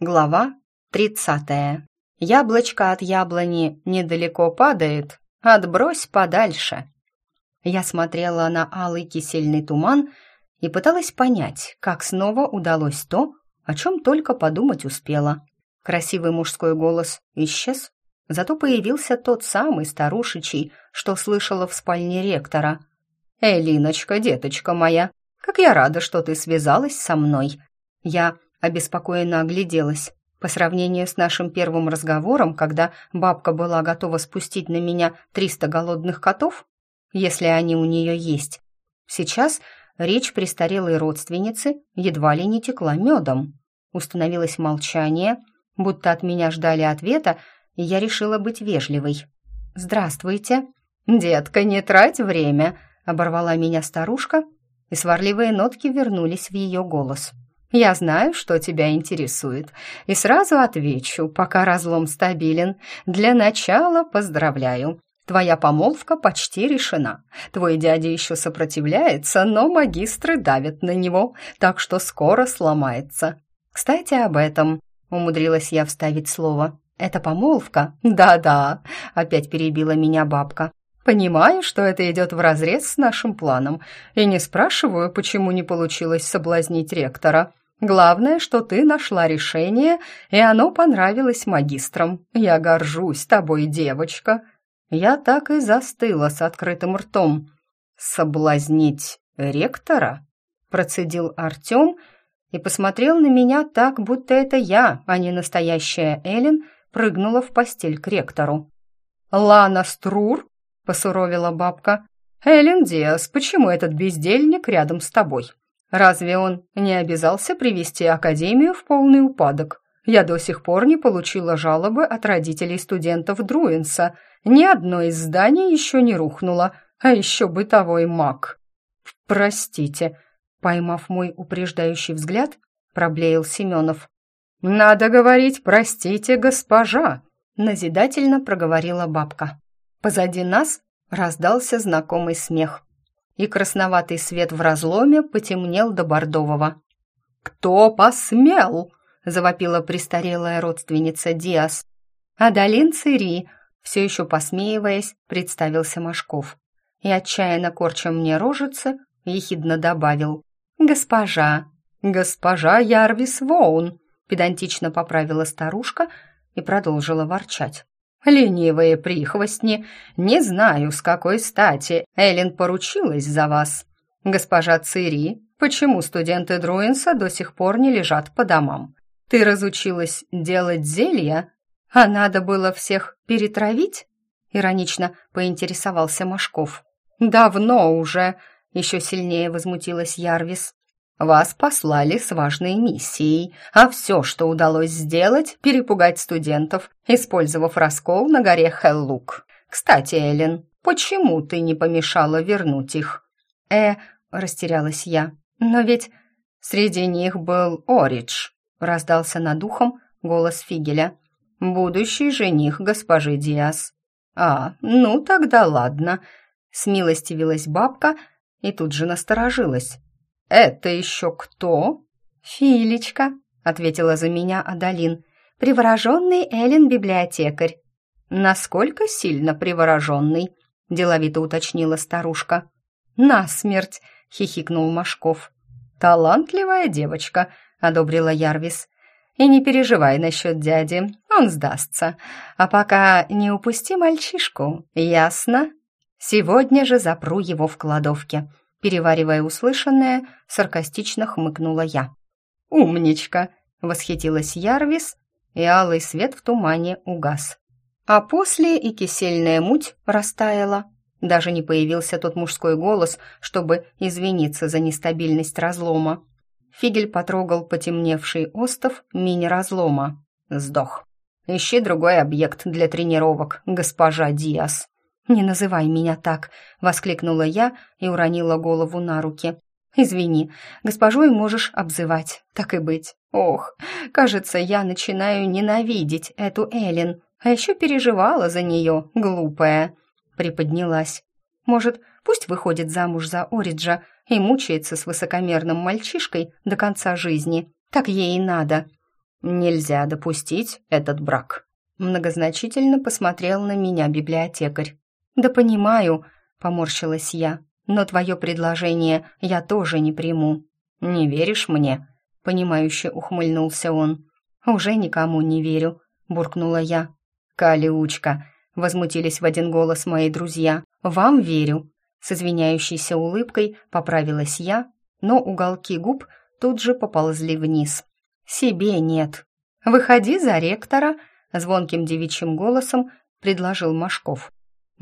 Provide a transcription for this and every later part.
Глава тридцатая. Яблочко от яблони недалеко падает, отбрось подальше. Я смотрела на алый кисельный туман и пыталась понять, как снова удалось то, о чем только подумать успела. Красивый мужской голос исчез, зато появился тот самый старушечий, что слышала в спальне ректора. «Элиночка, деточка моя, как я рада, что ты связалась со мной!» Я обеспокоенно огляделась. По сравнению с нашим первым разговором, когда бабка была готова спустить на меня триста голодных котов, если они у нее есть, сейчас речь престарелой родственницы едва ли не текла медом. Установилось молчание, будто от меня ждали ответа, и я решила быть вежливой. «Здравствуйте!» «Детка, не трать время!» — оборвала меня старушка, и сварливые нотки вернулись в ее голос. Я знаю, что тебя интересует, и сразу отвечу, пока разлом стабилен. Для начала поздравляю. Твоя помолвка почти решена. Твой дядя еще сопротивляется, но магистры давят на него, так что скоро сломается. Кстати, об этом умудрилась я вставить слово. Это помолвка? Да-да, опять перебила меня бабка. Понимаю, что это идет вразрез с нашим планом, и не спрашиваю, почему не получилось соблазнить ректора. Главное, что ты нашла решение, и оно понравилось магистрам. Я горжусь тобой, девочка. Я так и застыла с открытым ртом. Соблазнить ректора? Процедил Артем и посмотрел на меня так, будто это я, а не настоящая Эллен, прыгнула в постель к ректору. «Лана Струр?» — посуровила бабка. «Эллен Диас, почему этот бездельник рядом с тобой?» Разве он не обязался привести Академию в полный упадок? Я до сих пор не получила жалобы от родителей студентов Друинса. Ни одно из зданий еще не рухнуло, а еще бытовой маг. «Простите», — поймав мой упреждающий взгляд, проблеял Семенов. «Надо говорить «простите, госпожа», — назидательно проговорила бабка. Позади нас раздался знакомый смех и красноватый свет в разломе потемнел до бордового. «Кто посмел?» — завопила престарелая родственница Диас. «Адалин Цири», — все еще посмеиваясь, представился Машков. И, отчаянно корча мне рожицы, ехидно добавил. «Госпожа, госпожа Ярвис Воун», — педантично поправила старушка и продолжила ворчать. «Ленивые прихвостни, не знаю, с какой стати Эллен поручилась за вас. Госпожа Цири, почему студенты Друинса до сих пор не лежат по домам? Ты разучилась делать зелья, а надо было всех перетравить?» Иронично поинтересовался Машков. «Давно уже!» — еще сильнее возмутилась Ярвис. Вас послали с важной миссией, а все, что удалось сделать, перепугать студентов, использовав раскол на горе Хеллук. Кстати, Эллен, почему ты не помешала вернуть их? Э, растерялась я. Но ведь среди них был Оридж, раздался над ухом голос Фигеля. Будущий жених госпожи Диас. А, ну тогда ладно. Смилостивилась бабка и тут же насторожилась. «Это еще кто?» «Филечка», — ответила за меня Адалин, «привороженный Эллен-библиотекарь». «Насколько сильно привороженный?» — деловито уточнила старушка. «Насмерть!» — хихикнул Машков. «Талантливая девочка», — одобрила Ярвис. «И не переживай насчет дяди, он сдастся. А пока не упусти мальчишку, ясно? Сегодня же запру его в кладовке. Переваривая услышанное, саркастично хмыкнула я. «Умничка!» — восхитилась Ярвис, и алый свет в тумане угас. А после и кисельная муть растаяла. Даже не появился тот мужской голос, чтобы извиниться за нестабильность разлома. Фигель потрогал потемневший остов мини-разлома. Сдох. «Ищи другой объект для тренировок, госпожа Диас». «Не называй меня так!» — воскликнула я и уронила голову на руки. «Извини, госпожой можешь обзывать, так и быть. Ох, кажется, я начинаю ненавидеть эту Эллен, а еще переживала за нее, глупая». Приподнялась. «Может, пусть выходит замуж за Ориджа и мучается с высокомерным мальчишкой до конца жизни. Так ей и надо». Нельзя допустить этот брак. Многозначительно посмотрел на меня библиотекарь. «Да понимаю», — поморщилась я, «но твое предложение я тоже не приму». «Не веришь мне?» — понимающе ухмыльнулся он. «Уже никому не верю», — буркнула я. «Калиучка», — возмутились в один голос мои друзья. «Вам верю», — с извиняющейся улыбкой поправилась я, но уголки губ тут же поползли вниз. «Себе нет». «Выходи за ректора», — звонким девичьим голосом предложил Машков.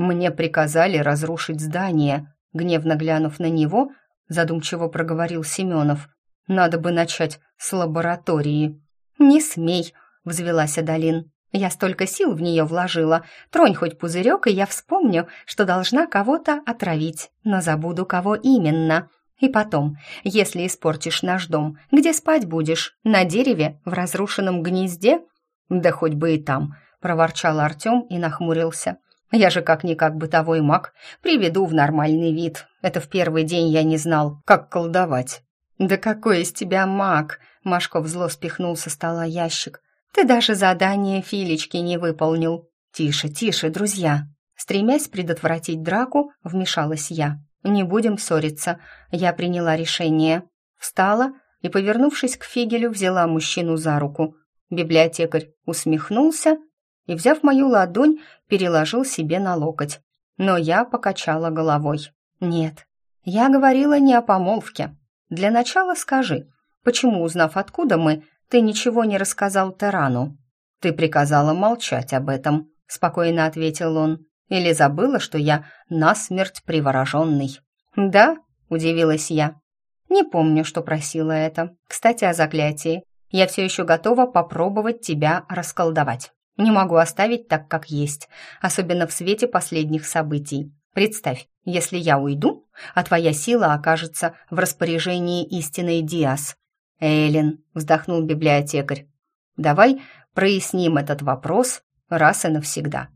«Мне приказали разрушить здание», — гневно глянув на него, задумчиво проговорил Семенов. «Надо бы начать с лаборатории». «Не смей», — взвелась Адалин. «Я столько сил в нее вложила. Тронь хоть пузырек, и я вспомню, что должна кого-то отравить, но забуду, кого именно. И потом, если испортишь наш дом, где спать будешь? На дереве, в разрушенном гнезде?» «Да хоть бы и там», — проворчал Артем и нахмурился. «Я же как-никак бытовой маг. Приведу в нормальный вид. Это в первый день я не знал, как колдовать». «Да какой из тебя маг!» — Машков зло спихнул со стола ящик. «Ты даже задание Филечки не выполнил». «Тише, тише, друзья!» Стремясь предотвратить драку, вмешалась я. «Не будем ссориться. Я приняла решение». Встала и, повернувшись к Фигелю, взяла мужчину за руку. Библиотекарь усмехнулся и, взяв мою ладонь, переложил себе на локоть. Но я покачала головой. «Нет, я говорила не о помолвке. Для начала скажи, почему, узнав, откуда мы, ты ничего не рассказал Терану?» «Ты приказала молчать об этом», — спокойно ответил он. «Или забыла, что я насмерть привороженный?» «Да», — удивилась я. «Не помню, что просила это. Кстати, о заклятии. Я все еще готова попробовать тебя расколдовать. Не могу оставить так, как есть, особенно в свете последних событий. Представь, если я уйду, а твоя сила окажется в распоряжении истинной Диас. Эллен, вздохнул библиотекарь, давай проясним этот вопрос раз и навсегда.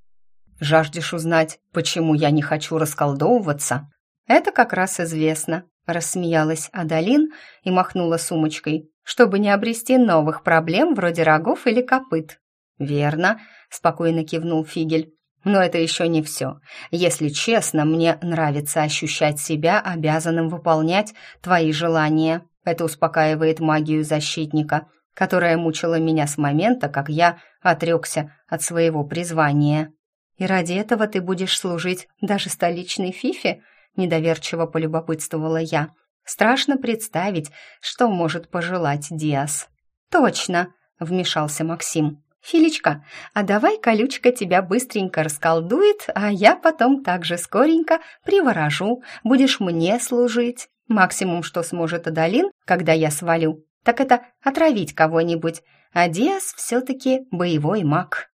Жаждешь узнать, почему я не хочу расколдовываться? Это как раз известно, рассмеялась Адалин и махнула сумочкой чтобы не обрести новых проблем вроде рогов или копыт. «Верно», — спокойно кивнул Фигель. «Но это еще не все. Если честно, мне нравится ощущать себя обязанным выполнять твои желания. Это успокаивает магию защитника, которая мучила меня с момента, как я отрекся от своего призвания. И ради этого ты будешь служить даже столичной фифе?» — недоверчиво полюбопытствовала я. Страшно представить, что может пожелать Диас. «Точно!» — вмешался Максим. «Филечка, а давай колючка тебя быстренько расколдует, а я потом также скоренько приворожу, будешь мне служить. Максимум, что сможет Адалин, когда я свалю, так это отравить кого-нибудь, а Диас все-таки боевой маг».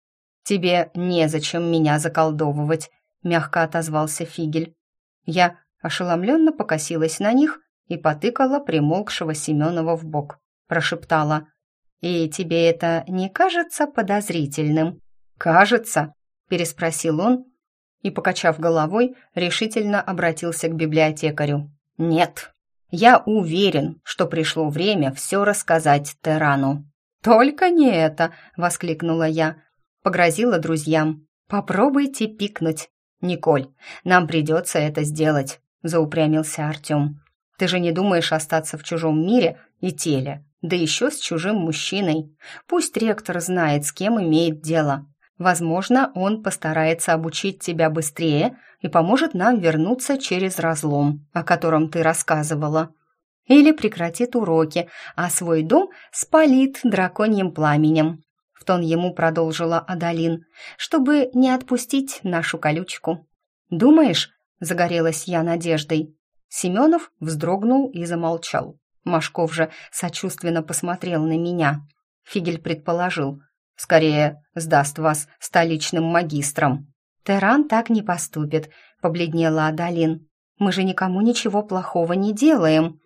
«Тебе незачем меня заколдовывать», — мягко отозвался Фигель. Я ошеломленно покосилась на них и потыкала примолкшего Семенова в бок. Прошептала. «И тебе это не кажется подозрительным?» «Кажется?» – переспросил он и, покачав головой, решительно обратился к библиотекарю. «Нет, я уверен, что пришло время все рассказать Терану». «Только не это!» — воскликнула я. Погрозила друзьям. «Попробуйте пикнуть». «Николь, нам придется это сделать», — заупрямился Артем. Ты же не думаешь остаться в чужом мире и теле, да еще с чужим мужчиной. Пусть ректор знает, с кем имеет дело. Возможно, он постарается обучить тебя быстрее и поможет нам вернуться через разлом, о котором ты рассказывала. Или прекратит уроки, а свой дом спалит драконьим пламенем. В тон ему продолжила Адалин, чтобы не отпустить нашу колючку. «Думаешь?» — загорелась я надеждой. Семенов вздрогнул и замолчал. Машков же сочувственно посмотрел на меня. Фигель предположил. «Скорее сдаст вас столичным магистрам». «Теран так не поступит», — побледнела Адалин. «Мы же никому ничего плохого не делаем».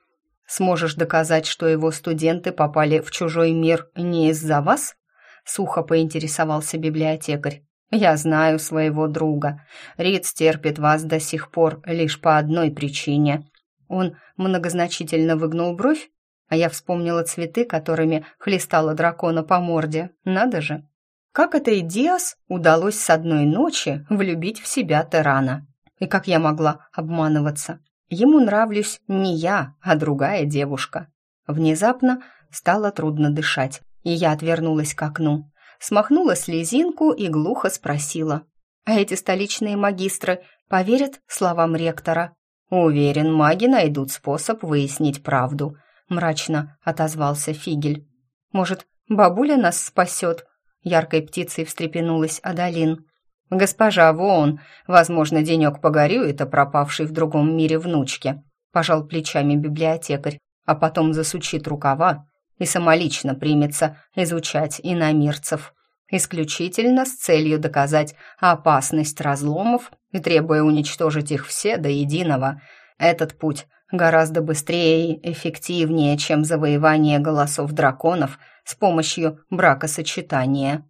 «Сможешь доказать, что его студенты попали в чужой мир не из-за вас?» — сухо поинтересовался библиотекарь. Я знаю своего друга. Риц терпит вас до сих пор лишь по одной причине. Он многозначительно выгнул бровь. А я вспомнила цветы, которыми хлестала дракона по морде. Надо же. Как это и Диас удалось с одной ночи влюбить в себя Терана? И как я могла обманываться? Ему нравлюсь не я, а другая девушка. Внезапно стало трудно дышать, и я отвернулась к окну. Смахнула слезинку и глухо спросила. «А эти столичные магистры поверят словам ректора?» «Уверен, маги найдут способ выяснить правду», — мрачно отозвался Фигель. «Может, бабуля нас спасет?» Яркой птицей встрепенулась Адалин. «Госпожа Вон, возможно, денек погорюет о пропавшей в другом мире внучке», пожал плечами библиотекарь, а потом засучит рукава и самолично примется изучать иномирцев, исключительно с целью доказать опасность разломов и требуя уничтожить их все до единого. Этот путь гораздо быстрее и эффективнее, чем завоевание голосов драконов с помощью бракосочетания.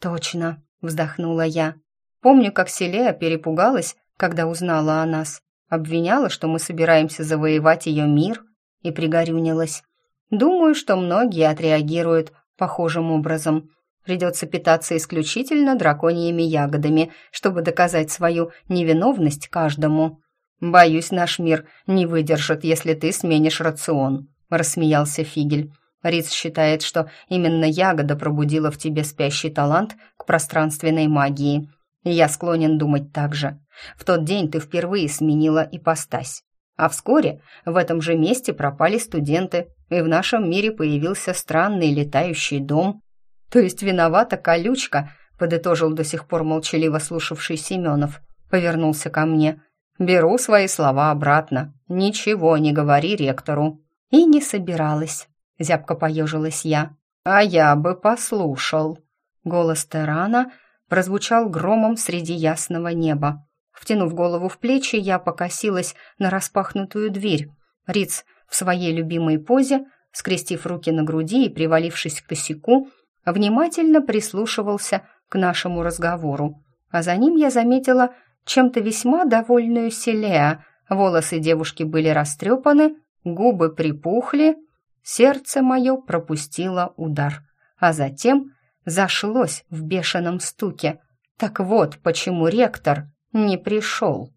«Точно», — вздохнула я. «Помню, как Селея перепугалась, когда узнала о нас. Обвиняла, что мы собираемся завоевать ее мир, и пригорюнилась. Думаю, что многие отреагируют похожим образом. Придется питаться исключительно драконьими ягодами, чтобы доказать свою невиновность каждому. «Боюсь, наш мир не выдержит, если ты сменишь рацион», — рассмеялся Фигель. Риц считает, что именно ягода пробудила в тебе спящий талант к пространственной магии. Я склонен думать так же. В тот день ты впервые сменила ипостась. А вскоре в этом же месте пропали студенты, и в нашем мире появился странный летающий дом. То есть виновата колючка, подытожил до сих пор молчаливо слушавший Семенов. Повернулся ко мне. Беру свои слова обратно. Ничего не говори ректору. И не собиралась. Зябко поежилась я. «А я бы послушал». Голос Терана прозвучал громом среди ясного неба. Втянув голову в плечи, я покосилась на распахнутую дверь. Риц в своей любимой позе, скрестив руки на груди и привалившись к косяку, внимательно прислушивался к нашему разговору. А за ним я заметила чем-то весьма довольную Селеа. Волосы девушки были растрепаны, губы припухли, Сердце мое пропустило удар, а затем зашлось в бешеном стуке. Так вот, почему ректор не пришел.